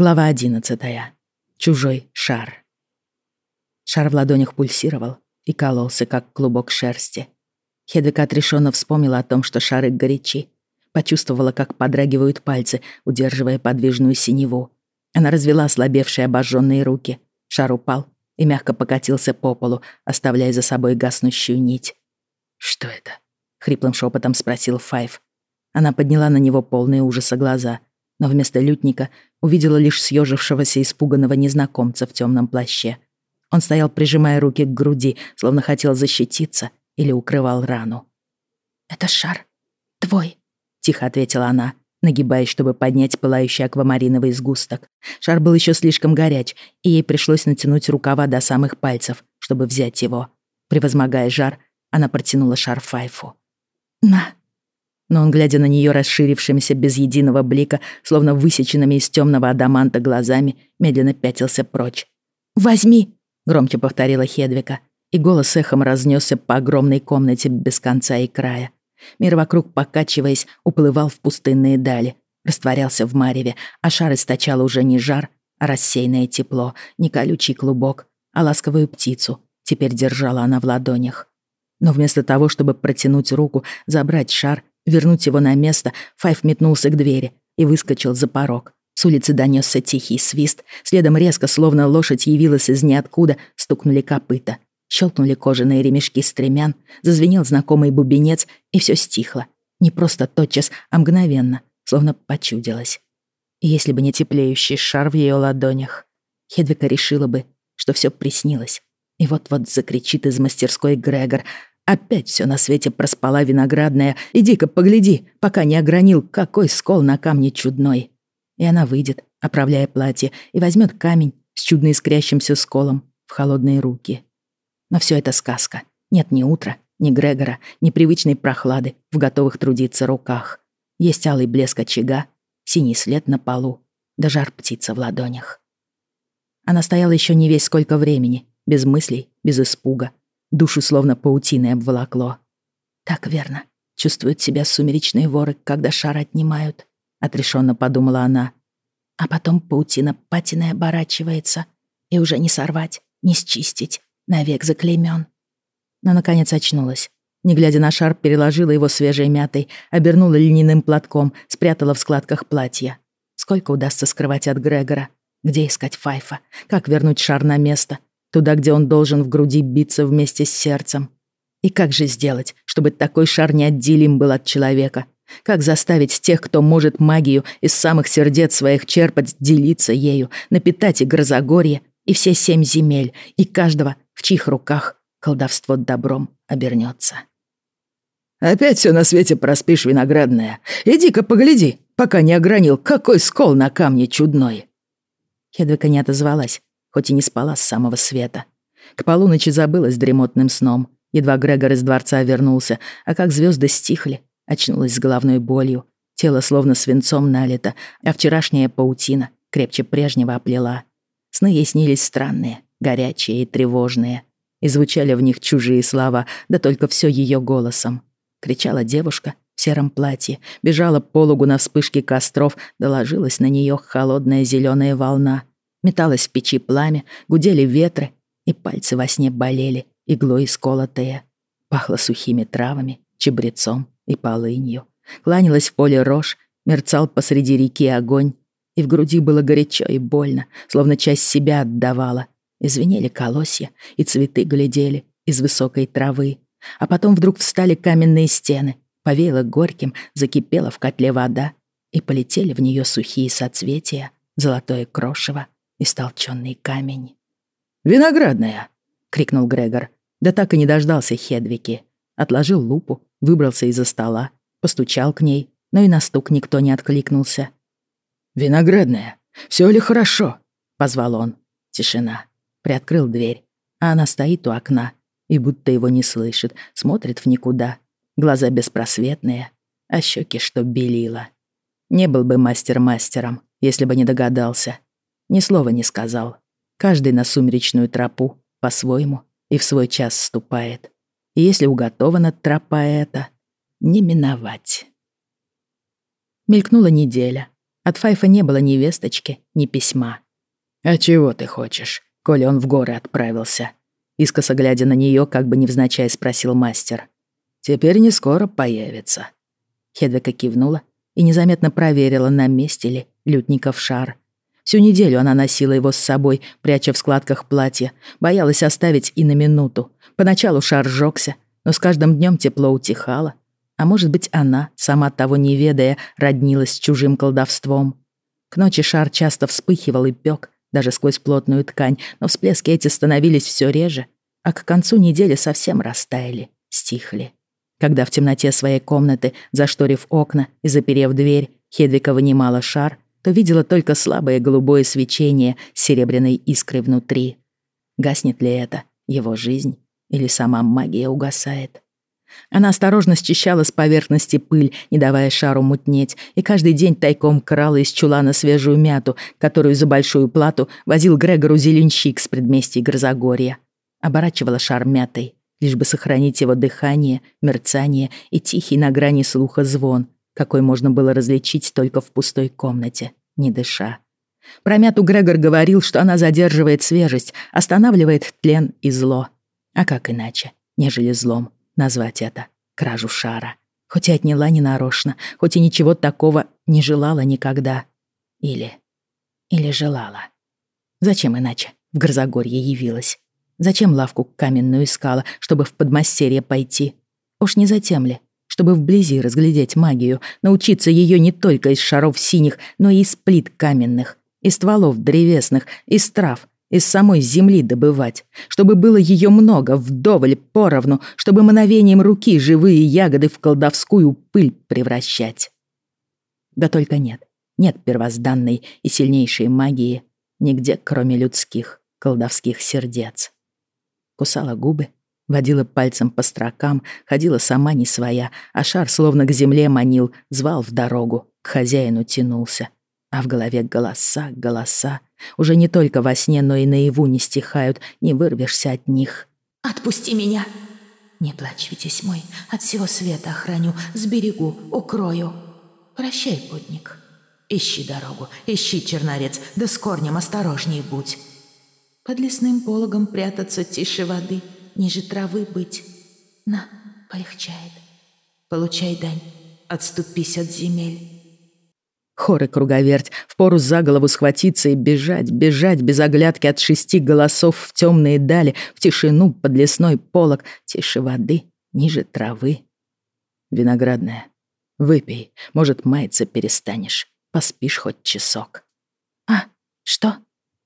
Глава одиннадцатая. Чужой шар. Шар в ладонях пульсировал и кололся, как клубок шерсти. Хедвика отрешенно вспомнила о том, что шары горячи. Почувствовала, как подрагивают пальцы, удерживая подвижную синеву. Она развела ослабевшие обожженные руки. Шар упал и мягко покатился по полу, оставляя за собой гаснущую нить. «Что это?» — хриплым шепотом спросил Файв. Она подняла на него полные ужаса глаза — но вместо лютника увидела лишь съежившегося испуганного незнакомца в темном плаще. Он стоял, прижимая руки к груди, словно хотел защититься или укрывал рану. «Это шар. Твой», — тихо ответила она, нагибаясь, чтобы поднять пылающий аквамариновый сгусток. Шар был еще слишком горяч, и ей пришлось натянуть рукава до самых пальцев, чтобы взять его. Превозмогая жар, она протянула шар Файфу. «На», но он, глядя на нее расширившимися без единого блика, словно высеченными из темного адаманта глазами, медленно пятился прочь. «Возьми!» — громче повторила Хедвика, и голос эхом разнесся по огромной комнате без конца и края. Мир вокруг, покачиваясь, уплывал в пустынные дали, растворялся в мареве, а шар источал уже не жар, а рассеянное тепло, не колючий клубок, а ласковую птицу. Теперь держала она в ладонях. Но вместо того, чтобы протянуть руку, забрать шар, Вернуть его на место, Файв метнулся к двери и выскочил за порог. С улицы донесся тихий свист, следом резко, словно лошадь явилась из ниоткуда, стукнули копыта. Щелкнули кожаные ремешки стремян, зазвенел знакомый бубенец, и все стихло. Не просто тотчас, а мгновенно, словно почудилось. И если бы не теплеющий шар в ее ладонях, Хедвика решила бы, что все приснилось. И вот-вот закричит из мастерской Грегор, Опять все на свете проспала виноградная. Иди-ка погляди, пока не огранил, какой скол на камне чудной. И она выйдет, оправляя платье, и возьмет камень с чудно искрящимся сколом в холодные руки. Но все это сказка. Нет ни утра, ни Грегора, ни привычной прохлады в готовых трудиться руках. Есть алый блеск очага, синий след на полу, да жар птица в ладонях. Она стояла еще не весь сколько времени, без мыслей, без испуга, Душу словно паутиной обволокло. Так верно. Чувствуют себя сумеречные воры, когда шар отнимают. Отрешенно подумала она. А потом паутина патиной оборачивается. И уже не сорвать, не счистить. Навек заклеймён. Но, наконец, очнулась. Не глядя на шар, переложила его свежей мятой, обернула льняным платком, спрятала в складках платья. Сколько удастся скрывать от Грегора? Где искать Файфа? Как вернуть шар на место? Туда, где он должен в груди биться вместе с сердцем. И как же сделать, чтобы такой шар неотделим был от человека? Как заставить тех, кто может магию из самых сердец своих черпать, делиться ею, напитать и грозогорье, и все семь земель, и каждого, в чьих руках колдовство добром обернется? «Опять все на свете проспишь, виноградная. Иди-ка погляди, пока не огранил, какой скол на камне чудной!» Хедвика не отозвалась, хоть и не спала с самого света. К полуночи забылась дремотным сном. Едва Грегор из дворца вернулся, а как звезды стихли, очнулась с головной болью. Тело словно свинцом налито, а вчерашняя паутина крепче прежнего оплела. Сны ей снились странные, горячие и тревожные. И звучали в них чужие слова, да только все ее голосом. Кричала девушка в сером платье, бежала по лугу на вспышке костров, доложилась на нее холодная зеленая волна — Металось в печи пламя, гудели ветры, и пальцы во сне болели, иглой исколотые. Пахло сухими травами, чебрецом и полынью. Кланялась в поле рожь, мерцал посреди реки огонь, и в груди было горячо и больно, словно часть себя отдавала. Извинели колосья, и цветы глядели из высокой травы. А потом вдруг встали каменные стены, повеяло горьким, закипела в котле вода, и полетели в нее сухие соцветия, золотое крошево истолченный камень. «Виноградная!» — крикнул Грегор. Да так и не дождался Хедвики. Отложил лупу, выбрался из-за стола, постучал к ней, но и на стук никто не откликнулся. «Виноградная, все ли хорошо?» — позвал он. Тишина. Приоткрыл дверь, а она стоит у окна и будто его не слышит, смотрит в никуда. Глаза беспросветные, а щеки что белила. Не был бы мастер мастером, если бы не догадался ни слова не сказал. Каждый на сумеречную тропу по-своему и в свой час ступает. И если уготована тропа эта, не миновать. Мелькнула неделя, От Файфа не было ни весточки, ни письма. «А чего ты хочешь, коли он в горы отправился?» Искоса глядя на нее, как бы невзначай спросил мастер. «Теперь не скоро появится». Хедвика кивнула и незаметно проверила, на месте ли лютников шар. Всю неделю она носила его с собой, пряча в складках платья, боялась оставить и на минуту. Поначалу шар сжёгся, но с каждым днем тепло утихало. А может быть, она, сама того не ведая, роднилась с чужим колдовством. К ночи шар часто вспыхивал и пёк, даже сквозь плотную ткань, но всплески эти становились все реже, а к концу недели совсем растаяли, стихли. Когда в темноте своей комнаты, зашторив окна и заперев дверь, Хедвика вынимала шар, то видела только слабое голубое свечение серебряной искрой внутри. Гаснет ли это его жизнь или сама магия угасает? Она осторожно счищала с поверхности пыль, не давая шару мутнеть, и каждый день тайком крала из чулана свежую мяту, которую за большую плату возил Грегору зеленщик с предместий Грозогорья. Оборачивала шар мятой, лишь бы сохранить его дыхание, мерцание и тихий на грани слуха звон, какой можно было различить только в пустой комнате, не дыша. Про мяту Грегор говорил, что она задерживает свежесть, останавливает тлен и зло. А как иначе, нежели злом? назвать это кражу шара. Хоть и отняла ненарочно, хоть и ничего такого не желала никогда. Или... или желала. Зачем иначе в Грозогорье явилась? Зачем лавку каменную искала, чтобы в подмастерье пойти? Уж не затем ли, чтобы вблизи разглядеть магию, научиться ее не только из шаров синих, но и из плит каменных, из стволов древесных, из трав, из самой земли добывать, чтобы было ее много, вдоволь, поровну, чтобы мановением руки живые ягоды в колдовскую пыль превращать. Да только нет, нет первозданной и сильнейшей магии нигде, кроме людских колдовских сердец. Кусала губы, водила пальцем по строкам, ходила сама не своя, а шар словно к земле манил, звал в дорогу, к хозяину тянулся — а в голове голоса, голоса. Уже не только во сне, но и наяву не стихают, не вырвешься от них. «Отпусти меня!» «Не плачь, Витязь мой, от всего света охраню, сберегу, укрою. Прощай, путник. Ищи дорогу, ищи, чернорец, да с корнем осторожней будь. Под лесным пологом прятаться тише воды, ниже травы быть. На, полегчает. Получай дань, отступись от земель». Хоры круговерть, впору за голову схватиться и бежать, бежать без оглядки от шести голосов в темные дали, в тишину под лесной полог, тише воды, ниже травы. Виноградная, выпей, может, маяться перестанешь, поспишь хоть часок. А, что?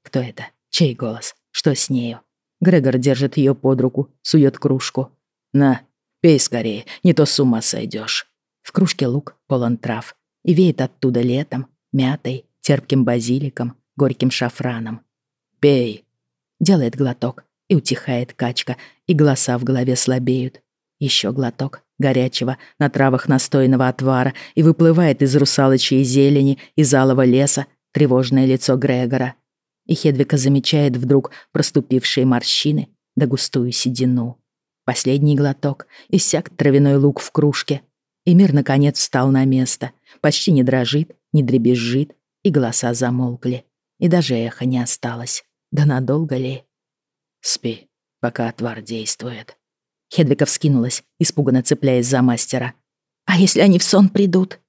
Кто это? Чей голос? Что с нею? Грегор держит ее под руку, сует кружку. На, пей скорее, не то с ума сойдешь. В кружке лук полон трав и веет оттуда летом, мятой, терпким базиликом, горьким шафраном. «Пей!» Делает глоток, и утихает качка, и голоса в голове слабеют. Еще глоток горячего на травах настойного отвара, и выплывает из русалочьей зелени, из алого леса тревожное лицо Грегора. И Хедвика замечает вдруг проступившие морщины да густую седину. Последний глоток, иссяк травяной лук в кружке, и мир, наконец, встал на место — почти не дрожит, не дребезжит, и голоса замолкли, и даже эхо не осталось. Да надолго ли? Спи, пока отвар действует. Хедвика вскинулась, испуганно цепляясь за мастера. «А если они в сон придут?»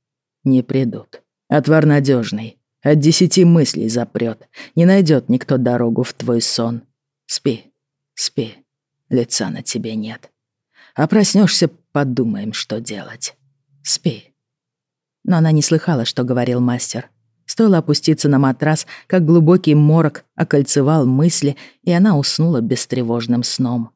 «Не придут. Отвар надежный. От десяти мыслей запрет. Не найдет никто дорогу в твой сон. Спи, спи. Лица на тебе нет. А проснешься, подумаем, что делать. Спи» но она не слыхала, что говорил мастер. Стоило опуститься на матрас, как глубокий морок окольцевал мысли, и она уснула бестревожным сном.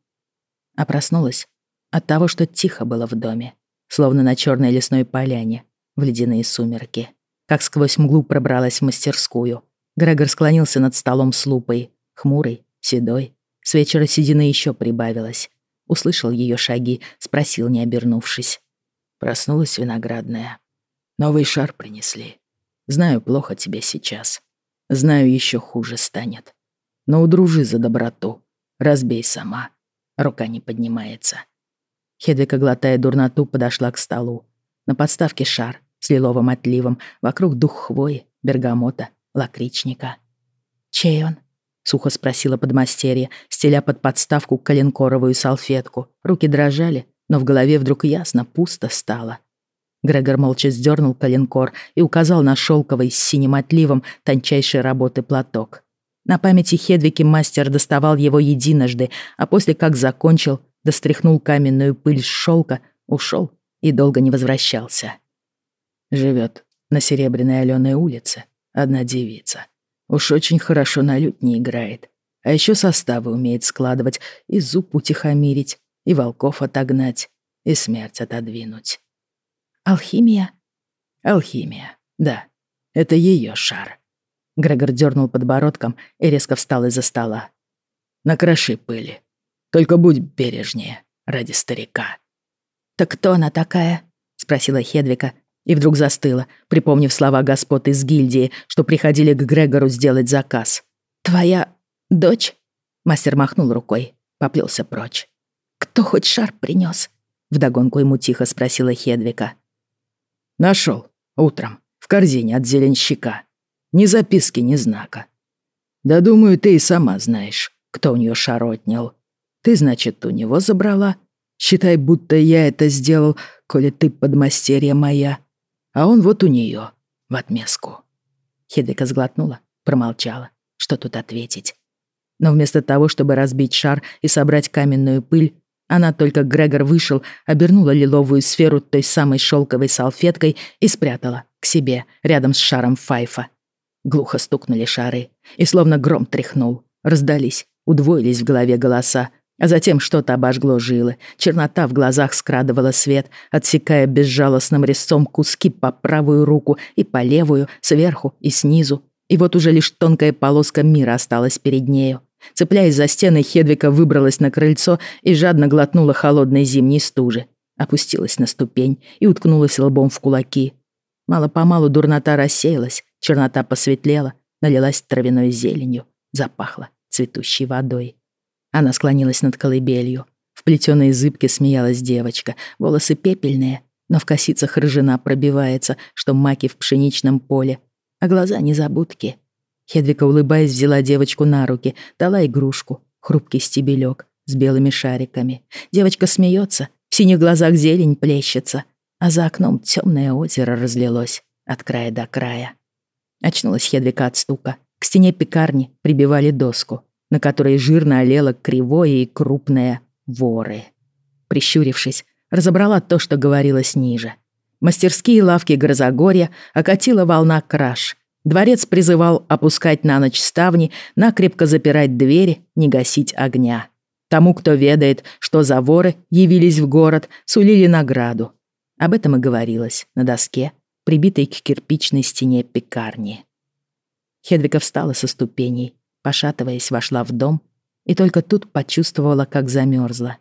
А проснулась от того, что тихо было в доме, словно на черной лесной поляне, в ледяные сумерки. Как сквозь мглу пробралась в мастерскую. Грегор склонился над столом с лупой, хмурый, седой. С вечера седины еще прибавилось. Услышал ее шаги, спросил, не обернувшись. Проснулась виноградная. Новый шар принесли. Знаю, плохо тебе сейчас. Знаю, еще хуже станет. Но удружи за доброту. Разбей сама. Рука не поднимается. Хедвика, глотая дурноту, подошла к столу. На подставке шар с лиловым отливом, вокруг дух хвои, бергамота, лакричника. «Чей он?» — сухо спросила подмастерье, стеля под подставку коленкоровую салфетку. Руки дрожали, но в голове вдруг ясно пусто стало. Грегор молча сдернул коленкор и указал на шелковый с синим отливом тончайшей работы платок. На памяти Хедвики мастер доставал его единожды, а после как закончил, достряхнул каменную пыль с шелка, ушел и долго не возвращался. Живет на Серебряной Аленой улице одна девица. Уж очень хорошо на лютне играет. А еще составы умеет складывать, и зуб утихомирить, и волков отогнать, и смерть отодвинуть. Алхимия? Алхимия, да. Это ее шар. Грегор дернул подбородком и резко встал из-за стола. Накроши пыли. Только будь бережнее ради старика. «Так кто она такая?» — спросила Хедвика и вдруг застыла, припомнив слова господ из гильдии, что приходили к Грегору сделать заказ. «Твоя дочь?» Мастер махнул рукой, поплелся прочь. «Кто хоть шар принес? Вдогонку ему тихо спросила Хедвика. Нашел утром в корзине от зеленщика. Ни записки, ни знака. Да думаю, ты и сама знаешь, кто у нее шар отнял. Ты, значит, у него забрала, Считай, будто я это сделал, коли ты подмастерье моя. А он вот у нее, в отместку». Хедвика сглотнула, промолчала. Что тут ответить? Но вместо того, чтобы разбить шар и собрать каменную пыль, она только Грегор вышел, обернула лиловую сферу той самой шелковой салфеткой и спрятала к себе, рядом с шаром Файфа. Глухо стукнули шары, и словно гром тряхнул. Раздались, удвоились в голове голоса, а затем что-то обожгло жилы. Чернота в глазах скрадывала свет, отсекая безжалостным резцом куски по правую руку и по левую, сверху и снизу. И вот уже лишь тонкая полоска мира осталась перед нею. Цепляясь за стены, Хедвика выбралась на крыльцо и жадно глотнула холодной зимней стужи. Опустилась на ступень и уткнулась лбом в кулаки. Мало-помалу дурнота рассеялась, чернота посветлела, налилась травяной зеленью, запахла цветущей водой. Она склонилась над колыбелью. В плетёной зыбке смеялась девочка. Волосы пепельные, но в косицах рыжина пробивается, что маки в пшеничном поле. А глаза незабудки. Хедвика, улыбаясь, взяла девочку на руки, дала игрушку, хрупкий стебелек с белыми шариками. Девочка смеется, в синих глазах зелень плещется, а за окном темное озеро разлилось от края до края. Очнулась Хедвика от стука. К стене пекарни прибивали доску на которой жирно олело кривое и крупное воры. Прищурившись, разобрала то, что говорилось ниже. Мастерские лавки Грозогорья окатила волна краж. Дворец призывал опускать на ночь ставни, накрепко запирать двери, не гасить огня. Тому, кто ведает, что за воры явились в город, сулили награду. Об этом и говорилось на доске, прибитой к кирпичной стене пекарни. Хедвика встала со ступеней, Пошатываясь, вошла в дом и только тут почувствовала, как замерзла.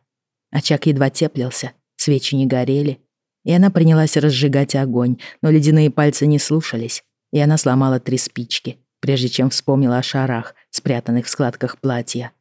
Очаг едва теплился, свечи не горели, и она принялась разжигать огонь, но ледяные пальцы не слушались, и она сломала три спички, прежде чем вспомнила о шарах, спрятанных в складках платья.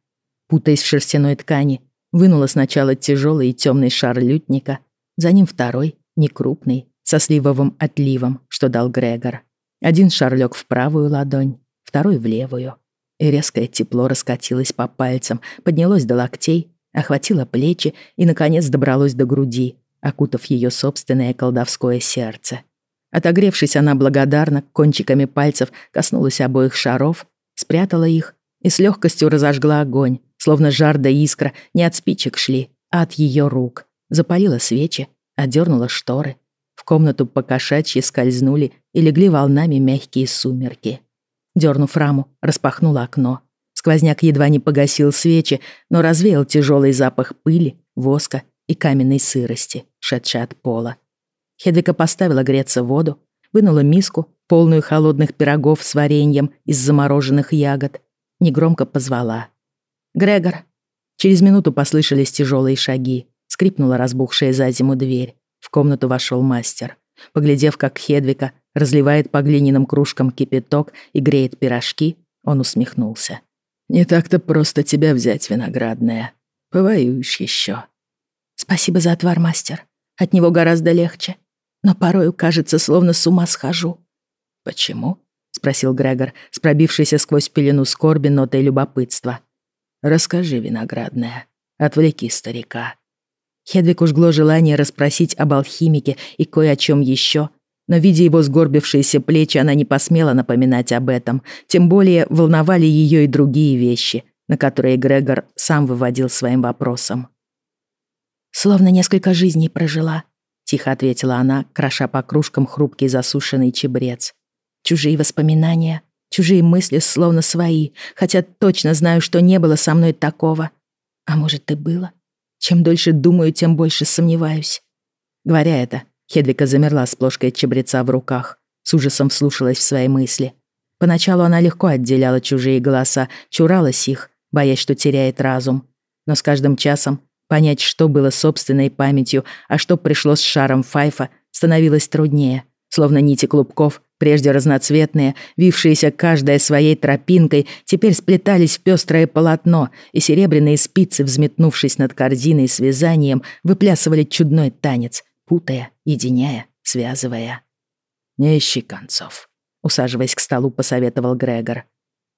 Путаясь в шерстяной ткани, вынула сначала тяжелый и темный шар лютника, за ним второй, некрупный, со сливовым отливом, что дал Грегор. Один шар лег в правую ладонь, второй в левую и резкое тепло раскатилось по пальцам, поднялось до локтей, охватило плечи и, наконец, добралось до груди, окутав ее собственное колдовское сердце. Отогревшись, она благодарно кончиками пальцев коснулась обоих шаров, спрятала их и с легкостью разожгла огонь, словно жар да искра не от спичек шли, а от ее рук. Запалила свечи, одернула шторы. В комнату покошачьи скользнули и легли волнами мягкие сумерки. Дернув раму, распахнула окно. Сквозняк едва не погасил свечи, но развеял тяжелый запах пыли, воска и каменной сырости, шедшей от пола. Хедвика поставила греться воду, вынула миску, полную холодных пирогов с вареньем из замороженных ягод, негромко позвала. «Грегор!» Через минуту послышались тяжелые шаги. Скрипнула разбухшая за зиму дверь. В комнату вошел мастер. Поглядев, как Хедвика разливает по глиняным кружкам кипяток и греет пирожки, он усмехнулся. «Не так-то просто тебя взять, виноградная. Повоюешь еще. «Спасибо за отвар, мастер. От него гораздо легче. Но порою, кажется, словно с ума схожу». «Почему?» — спросил Грегор, с пробившейся сквозь пелену скорби нотой любопытства. «Расскажи, виноградная, отвлеки старика». Хедвиг жгло желание расспросить об алхимике и кое о чем еще, но, видя его сгорбившиеся плечи, она не посмела напоминать об этом, тем более волновали ее и другие вещи, на которые Грегор сам выводил своим вопросом. «Словно несколько жизней прожила», — тихо ответила она, кроша по кружкам хрупкий засушенный чебрец. «Чужие воспоминания, чужие мысли словно свои, хотя точно знаю, что не было со мной такого. А может, и было? Чем дольше думаю, тем больше сомневаюсь». Говоря это, Хедвика замерла с плошкой чебреца в руках, с ужасом вслушалась в свои мысли. Поначалу она легко отделяла чужие голоса, чуралась их, боясь, что теряет разум. Но с каждым часом понять, что было собственной памятью, а что пришло с шаром Файфа, становилось труднее. Словно нити клубков, прежде разноцветные, вившиеся каждая своей тропинкой, теперь сплетались в пестрое полотно, и серебряные спицы, взметнувшись над корзиной с вязанием, выплясывали чудной танец, путая, единяя, связывая. «Не ищи концов», — усаживаясь к столу, посоветовал Грегор.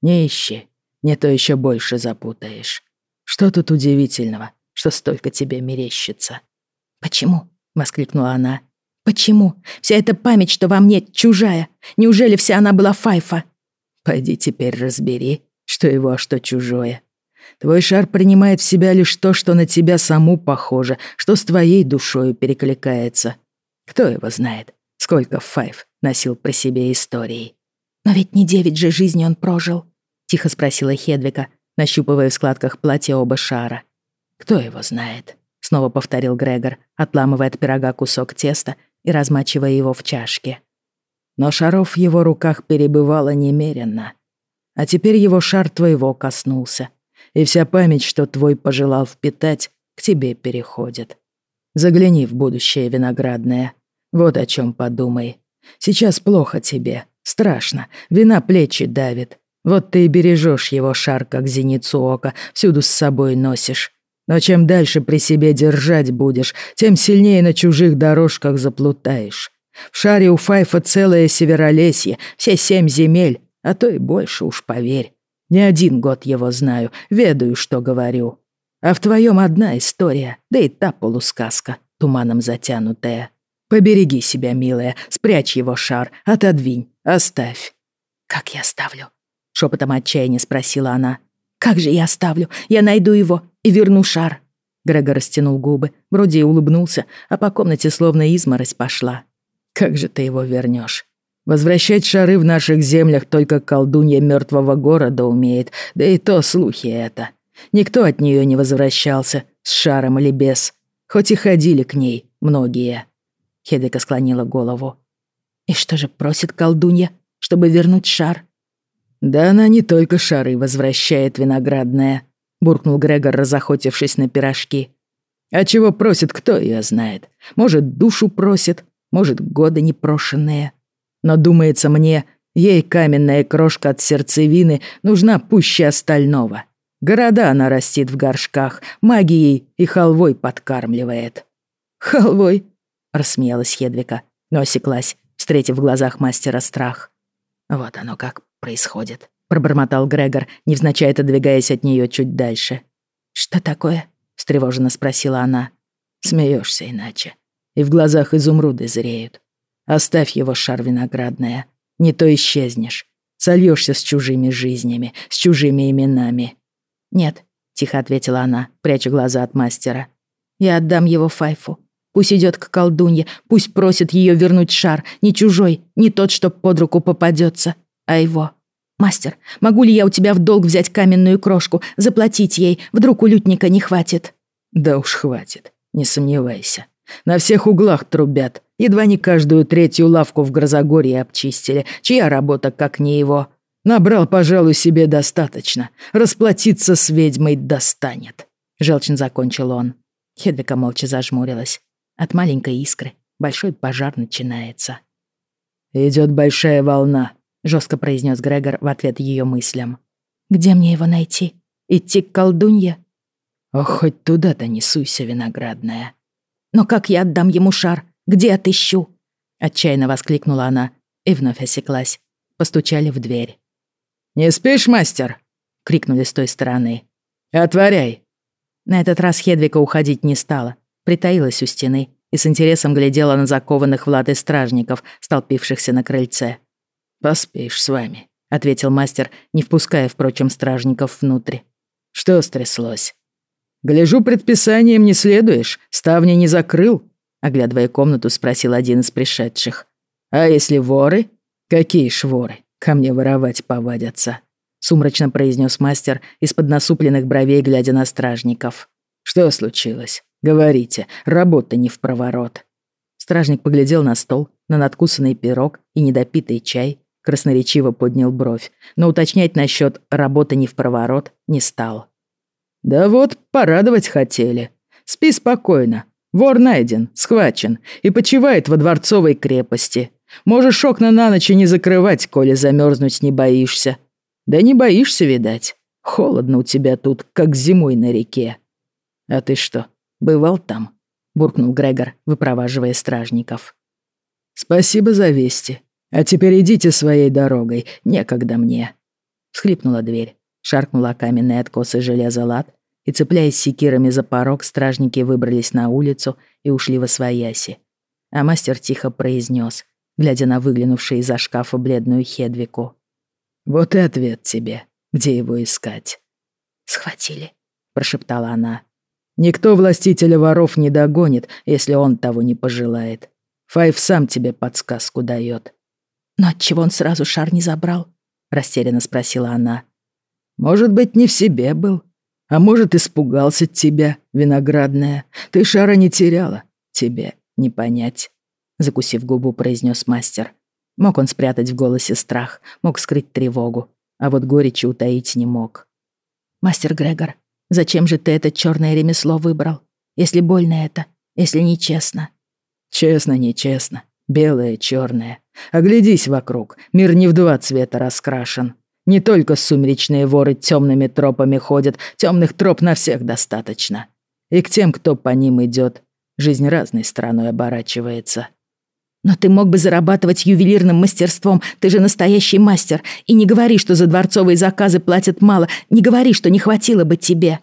«Не ищи, не то еще больше запутаешь. Что тут удивительного, что столько тебе мерещится?» «Почему?» — воскликнула она. «Почему? Вся эта память, что во мне, чужая. Неужели вся она была Файфа?» «Пойди теперь разбери, что его, а что чужое. Твой шар принимает в себя лишь то, что на тебя саму похоже, что с твоей душою перекликается. Кто его знает, сколько Файв носил при себе истории. «Но ведь не девять же жизней он прожил», — тихо спросила Хедвика, нащупывая в складках платья оба шара. «Кто его знает?» — снова повторил Грегор, отламывая от пирога кусок теста и размачивая его в чашке. Но шаров в его руках перебывало немеренно. А теперь его шар твоего коснулся — и вся память, что твой пожелал впитать, к тебе переходит. Загляни в будущее виноградное. Вот о чем подумай. Сейчас плохо тебе, страшно, вина плечи давит. Вот ты и бережешь его шар, как зеницу ока, всюду с собой носишь. Но чем дальше при себе держать будешь, тем сильнее на чужих дорожках заплутаешь. В шаре у Файфа целое северолесье, все семь земель, а то и больше уж, поверь. Не один год его знаю, ведаю, что говорю. А в твоем одна история, да и та полусказка, туманом затянутая. Побереги себя, милая, спрячь его шар, отодвинь, оставь. «Как я оставлю?» — шепотом отчаяния спросила она. «Как же я оставлю? Я найду его и верну шар». Грегор растянул губы, вроде и улыбнулся, а по комнате словно изморозь пошла. «Как же ты его вернешь? Возвращать шары в наших землях только колдунья мертвого города умеет, да и то слухи это. Никто от нее не возвращался, с шаром или без. Хоть и ходили к ней многие. Хедека склонила голову. «И что же просит колдунья, чтобы вернуть шар?» «Да она не только шары возвращает виноградная», — буркнул Грегор, разохотившись на пирожки. «А чего просит, кто ее знает? Может, душу просит, может, годы непрошенные. Но, думается мне, ей каменная крошка от сердцевины нужна пуще остального. Города она растит в горшках, магией и халвой подкармливает». «Халвой?» — рассмеялась Хедвика, но осеклась, встретив в глазах мастера страх. «Вот оно как происходит», — пробормотал Грегор, невзначай отодвигаясь от нее чуть дальше. «Что такое?» — встревоженно спросила она. Смеешься иначе. И в глазах изумруды зреют. Оставь его, шар виноградная. Не то исчезнешь. Сольешься с чужими жизнями, с чужими именами. Нет, тихо ответила она, пряча глаза от мастера. Я отдам его Файфу. Пусть идет к колдунье, пусть просит ее вернуть шар, не чужой, не тот, что под руку попадется, а его. Мастер, могу ли я у тебя в долг взять каменную крошку, заплатить ей, вдруг у лютника не хватит? Да уж хватит, не сомневайся. На всех углах трубят. Едва не каждую третью лавку в Грозогорье обчистили. Чья работа, как не его? Набрал, пожалуй, себе достаточно. Расплатиться с ведьмой достанет. Желчно закончил он. Хедвика молча зажмурилась. От маленькой искры большой пожар начинается. «Идет большая волна», — жестко произнес Грегор в ответ ее мыслям. «Где мне его найти? Идти к колдунье?» «Ох, хоть туда-то не суйся, виноградная», но как я отдам ему шар? Где отыщу?» Отчаянно воскликнула она и вновь осеклась. постучали в дверь. «Не спишь, мастер?» — крикнули с той стороны. «Отворяй!» На этот раз Хедвика уходить не стала, притаилась у стены и с интересом глядела на закованных в латы стражников, столпившихся на крыльце. «Поспишь с вами», — ответил мастер, не впуская, впрочем, стражников внутрь. «Что стряслось?» «Гляжу, предписанием не следуешь, ставни не закрыл», — оглядывая комнату, спросил один из пришедших. «А если воры?» «Какие ж воры? Ко мне воровать повадятся», — сумрачно произнес мастер из-под насупленных бровей, глядя на стражников. «Что случилось? Говорите, работа не в проворот». Стражник поглядел на стол, на надкусанный пирог и недопитый чай, красноречиво поднял бровь, но уточнять насчет «работа не в проворот» не стал. «Да вот, порадовать хотели. Спи спокойно. Вор найден, схвачен и почивает во дворцовой крепости. Можешь окна на ночь не закрывать, коли замерзнуть не боишься. Да не боишься, видать. Холодно у тебя тут, как зимой на реке. А ты что, бывал там?» — буркнул Грегор, выпроваживая стражников. «Спасибо за вести. А теперь идите своей дорогой, некогда мне». Схлипнула дверь, шаркнула каменные откосы железа лад, и, цепляясь секирами за порог, стражники выбрались на улицу и ушли во свояси. А мастер тихо произнес, глядя на выглянувшую из-за шкафа бледную Хедвику. «Вот и ответ тебе, где его искать». «Схватили», — прошептала она. «Никто властителя воров не догонит, если он того не пожелает. Файв сам тебе подсказку дает. «Но отчего он сразу шар не забрал?» — растерянно спросила она. «Может быть, не в себе был. А может, испугался тебя, виноградная. Ты шара не теряла. Тебе не понять» закусив губу, произнес мастер. Мог он спрятать в голосе страх, мог скрыть тревогу, а вот горечи утаить не мог. «Мастер Грегор, зачем же ты это черное ремесло выбрал? Если больно это, если нечестно?» «Честно, нечестно. Белое, черное. Оглядись вокруг, мир не в два цвета раскрашен. Не только сумеречные воры темными тропами ходят, темных троп на всех достаточно. И к тем, кто по ним идет, жизнь разной стороной оборачивается. Но ты мог бы зарабатывать ювелирным мастерством, ты же настоящий мастер. И не говори, что за дворцовые заказы платят мало, не говори, что не хватило бы тебе».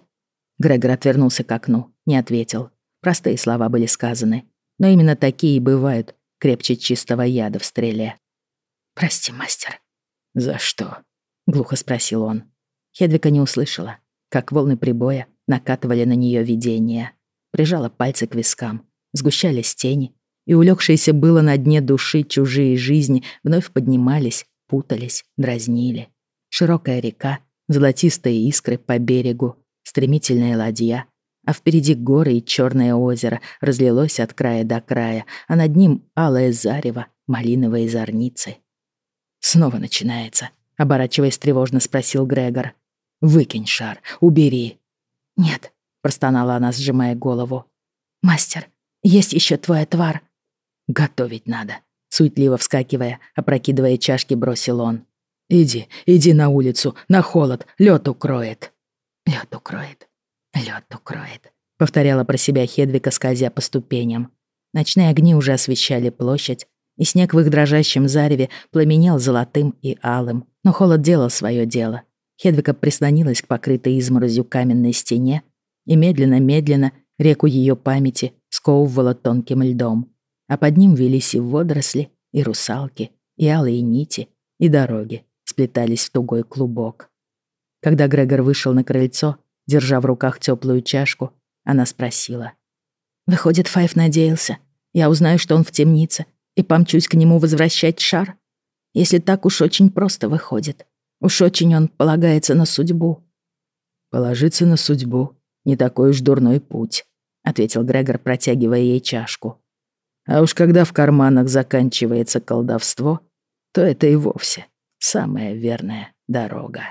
Грегор отвернулся к окну, не ответил. Простые слова были сказаны. Но именно такие и бывают, крепче чистого яда в стреле. «Прости, мастер». «За что?» — глухо спросил он. Хедвика не услышала, как волны прибоя накатывали на нее видения. Прижала пальцы к вискам, сгущались тени, и улегшиеся было на дне души чужие жизни вновь поднимались, путались, дразнили. Широкая река, золотистые искры по берегу, стремительная ладья, а впереди горы и черное озеро разлилось от края до края, а над ним алое зарево, малиновые зорницы. «Снова начинается», — оборачиваясь тревожно спросил Грегор. «Выкинь шар, убери». «Нет», — простонала она, сжимая голову. «Мастер, есть еще твой отвар. «Готовить надо», — суетливо вскакивая, опрокидывая чашки, бросил он. «Иди, иди на улицу, на холод, лед укроет». Лед укроет, лед укроет», — повторяла про себя Хедвика, скользя по ступеням. Ночные огни уже освещали площадь, и снег в их дрожащем зареве пламенел золотым и алым, но холод делал свое дело. Хедвика прислонилась к покрытой изморозью каменной стене, и медленно-медленно реку ее памяти сковывала тонким льдом а под ним велись и водоросли, и русалки, и алые нити, и дороги сплетались в тугой клубок. Когда Грегор вышел на крыльцо, держа в руках теплую чашку, она спросила. «Выходит, Файв надеялся. Я узнаю, что он в темнице, и помчусь к нему возвращать шар? Если так уж очень просто выходит. Уж очень он полагается на судьбу». «Положиться на судьбу — не такой уж дурной путь», — ответил Грегор, протягивая ей чашку. А уж когда в карманах заканчивается колдовство, то это и вовсе самая верная дорога.